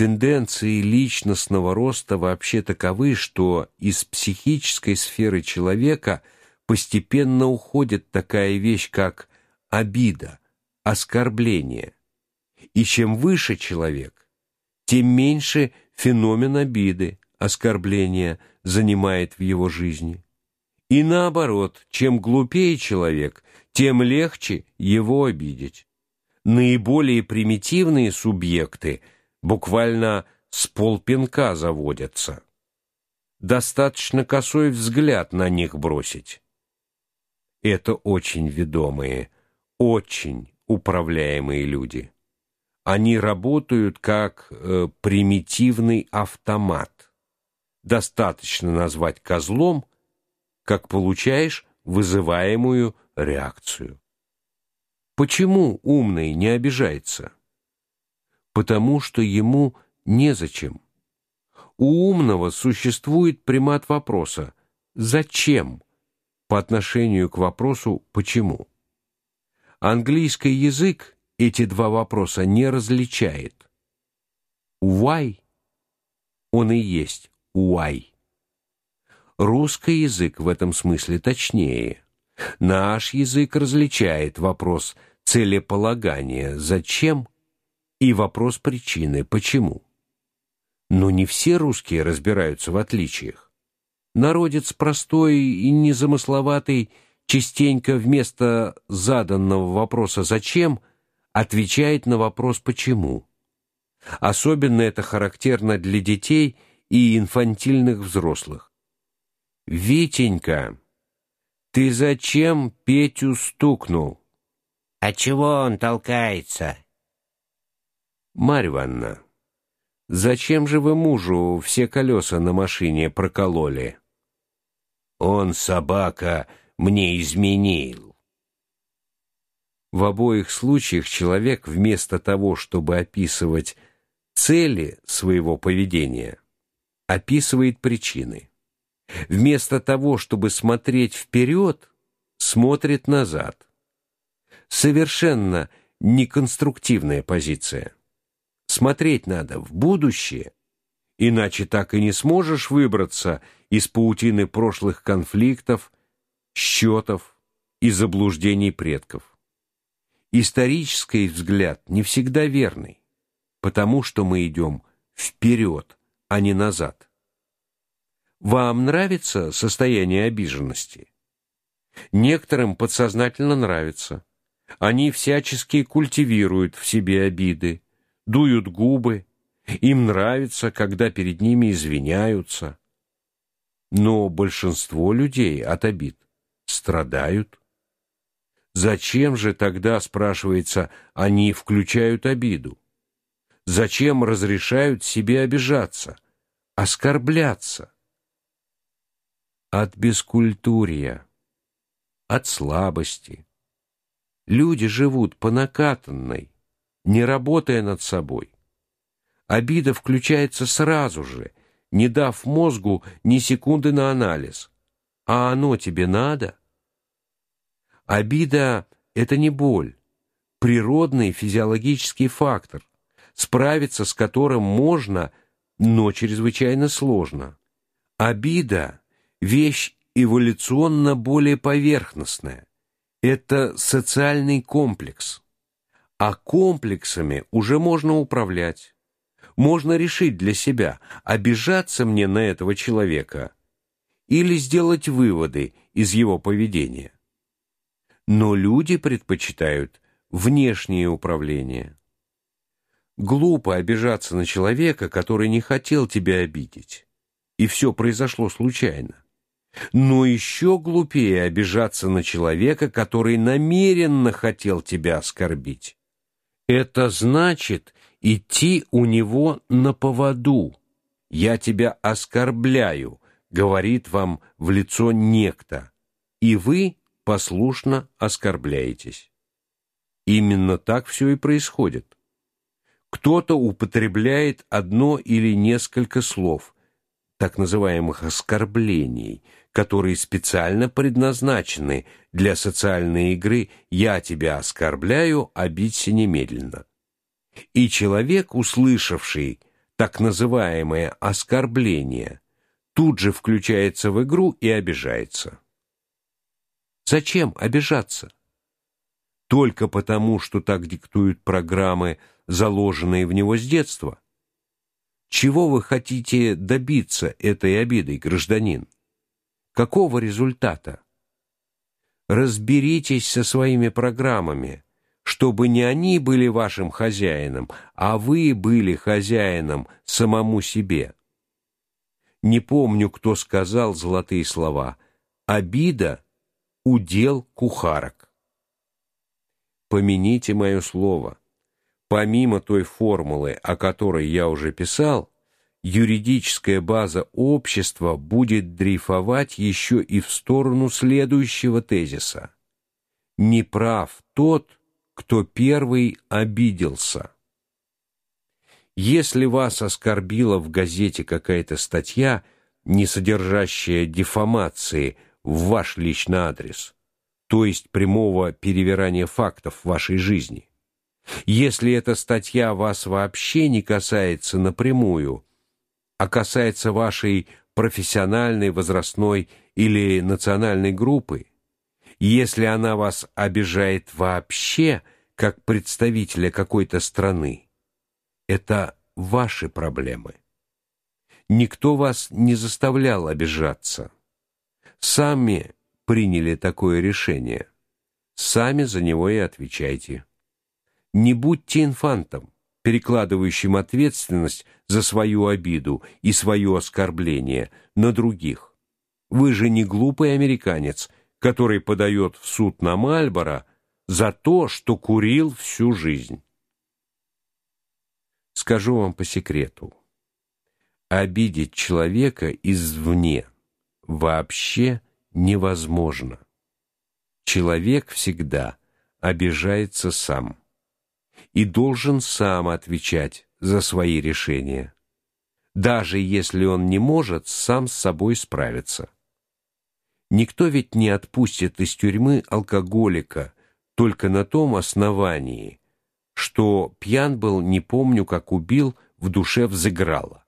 Тенденции личностного роста вообще таковы, что из психической сферы человека постепенно уходит такая вещь, как обида, оскорбление. И чем выше человек, тем меньше феномен обиды, оскорбления занимает в его жизни. И наоборот, чем глупее человек, тем легче его обидеть. Наиболее примитивные субъекты буквально с полпинка заводятся. Достаточно косой взгляд на них бросить. Это очень ведомые, очень управляемые люди. Они работают как э, примитивный автомат. Достаточно назвать козлом, как получаешь вызываемую реакцию. Почему умный не обижается? Потому что ему незачем. У умного существует примат вопроса «зачем?» по отношению к вопросу «почему?». Английский язык эти два вопроса не различает. Why он и есть why. Русский язык в этом смысле точнее. Наш язык различает вопрос целеполагания «зачем?» И вопрос причины «почему?». Но не все русские разбираются в отличиях. Народец простой и незамысловатый частенько вместо заданного вопроса «зачем» отвечает на вопрос «почему?». Особенно это характерно для детей и инфантильных взрослых. «Витенька, ты зачем Петю стукнул?» «А чего он толкается?» «Марья Ивановна, зачем же вы мужу все колеса на машине прокололи?» Он, собака, мне изменил. В обоих случаях человек вместо того, чтобы описывать цели своего поведения, описывает причины. Вместо того, чтобы смотреть вперед, смотрит назад. Совершенно неконструктивная позиция. Смотреть надо в будущее, иначе так и не сможешь выбраться из паутины прошлых конфликтов, счетов и заблуждений предков. Исторический взгляд не всегда верный, потому что мы идем вперед, а не назад. Вам нравится состояние обиженности? Некоторым подсознательно нравится. Они всячески культивируют в себе обиды, дуют губы, им нравится, когда перед ними извиняются. Но большинство людей от обид страдают. Зачем же тогда, спрашивается, они включают обиду? Зачем разрешают себе обижаться, оскорбляться? От бескультурья, от слабости. Люди живут по накатанной, не работая над собой. Обида включается сразу же, не дав мозгу ни секунды на анализ. А оно тебе надо? Обида — это не боль, природный физиологический фактор, справиться с которым можно, но чрезвычайно сложно. Обида — вещь эволюционно более поверхностная. Это социальный комплекс. А комплексами уже можно управлять можно решить для себя, обижаться мне на этого человека или сделать выводы из его поведения. Но люди предпочитают внешнее управление. Глупо обижаться на человека, который не хотел тебя обидеть, и все произошло случайно. Но еще глупее обижаться на человека, который намеренно хотел тебя оскорбить. Это значит идти у него на поводу. Я тебя оскорбляю, говорит вам в лицо некто, и вы послушно оскорбляетесь. Именно так все и происходит. Кто-то употребляет одно или несколько слов, так называемых оскорблений, которые специально предназначены для социальной игры «я тебя оскорбляю, обидься немедленно». И человек, услышавший так называемое оскорбление, тут же включается в игру и обижается. Зачем обижаться? Только потому, что так диктуют программы, заложенные в него с детства. Чего вы хотите добиться этой обидой, гражданин? Какого результата? Разберитесь со своими программами, чтобы не они были вашим хозяином, а вы были хозяином самому себе. Не помню, кто сказал золотые слова. Обида удел кухарок. Помяните мое слово. Помимо той формулы, о которой я уже писал, юридическая база общества будет дрейфовать еще и в сторону следующего тезиса. Не прав тот, кто первый обиделся. Если вас оскорбила в газете какая-то статья, не содержащая дефамации в ваш личный адрес, то есть прямого перевирания фактов в вашей жизни, если эта статья вас вообще не касается напрямую, а касается вашей профессиональной, возрастной или национальной группы, если она вас обижает вообще как представителя какой-то страны, это ваши проблемы. Никто вас не заставлял обижаться. Сами приняли такое решение. Сами за него и отвечайте. Не будьте инфантом перекладывающим ответственность за свою обиду и свое оскорбление на других. Вы же не глупый американец, который подает в суд на Мальборо за то, что курил всю жизнь. Скажу вам по секрету. Обидеть человека извне вообще невозможно. Человек всегда обижается сам и должен сам отвечать за свои решения, даже если он не может сам с собой справиться. Никто ведь не отпустит из тюрьмы алкоголика только на том основании, что пьян был, не помню, как убил, в душе взыграло.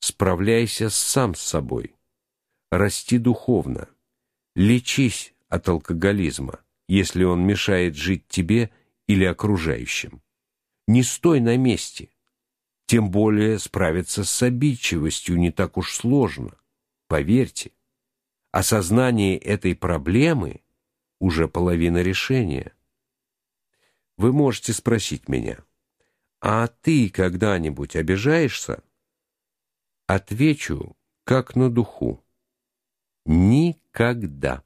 Справляйся сам с собой. Расти духовно. Лечись от алкоголизма, если он мешает жить тебе или окружающим. Не стой на месте. Тем более справиться с обидчивостью не так уж сложно. Поверьте, осознание этой проблемы уже половина решения. Вы можете спросить меня: "А ты когда-нибудь обижаешься?" Отвечу, как на духу: никогда.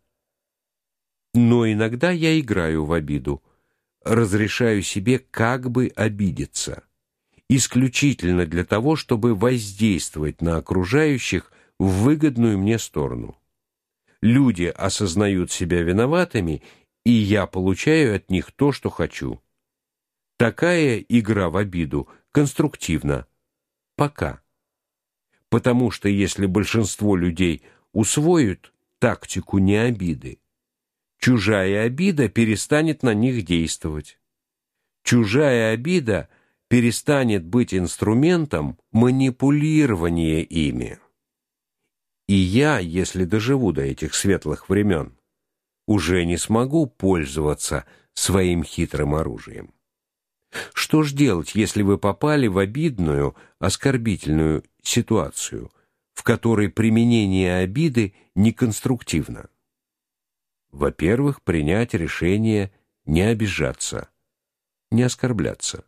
Но иногда я играю в обиду, разрешаю себе как бы обидеться, исключительно для того, чтобы воздействовать на окружающих в выгодную мне сторону. Люди осознают себя виноватыми, и я получаю от них то, что хочу. Такая игра в обиду конструктивна. Пока. Потому что если большинство людей усвоят тактику не обиды, чужая обида перестанет на них действовать. Чужая обида перестанет быть инструментом манипулирования ими. И я, если доживу до этих светлых времен, уже не смогу пользоваться своим хитрым оружием. Что ж делать, если вы попали в обидную, оскорбительную ситуацию, в которой применение обиды неконструктивно? Во-первых, принять решение не обижаться, не оскорбляться.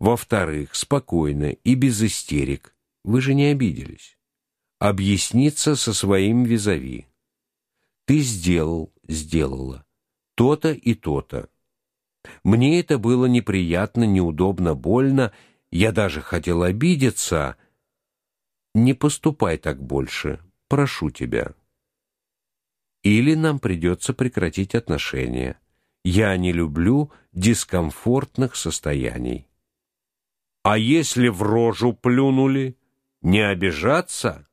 Во-вторых, спокойно и без истерик. Вы же не обиделись. Объясниться со своим визави. Ты сделал, сделала то-то и то-то. Мне это было неприятно, неудобно, больно, я даже хотел обидеться. Не поступай так больше, прошу тебя или нам придется прекратить отношения. Я не люблю дискомфортных состояний. А если в рожу плюнули, не обижаться?